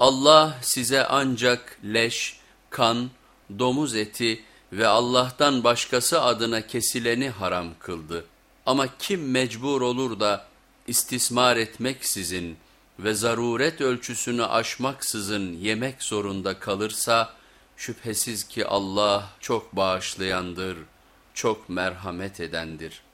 Allah size ancak leş, kan, domuz eti ve Allah'tan başkası adına kesileni haram kıldı. Ama kim mecbur olur da istismar etmeksizin ve zaruret ölçüsünü aşmaksızın yemek zorunda kalırsa, şüphesiz ki Allah çok bağışlayandır, çok merhamet edendir.''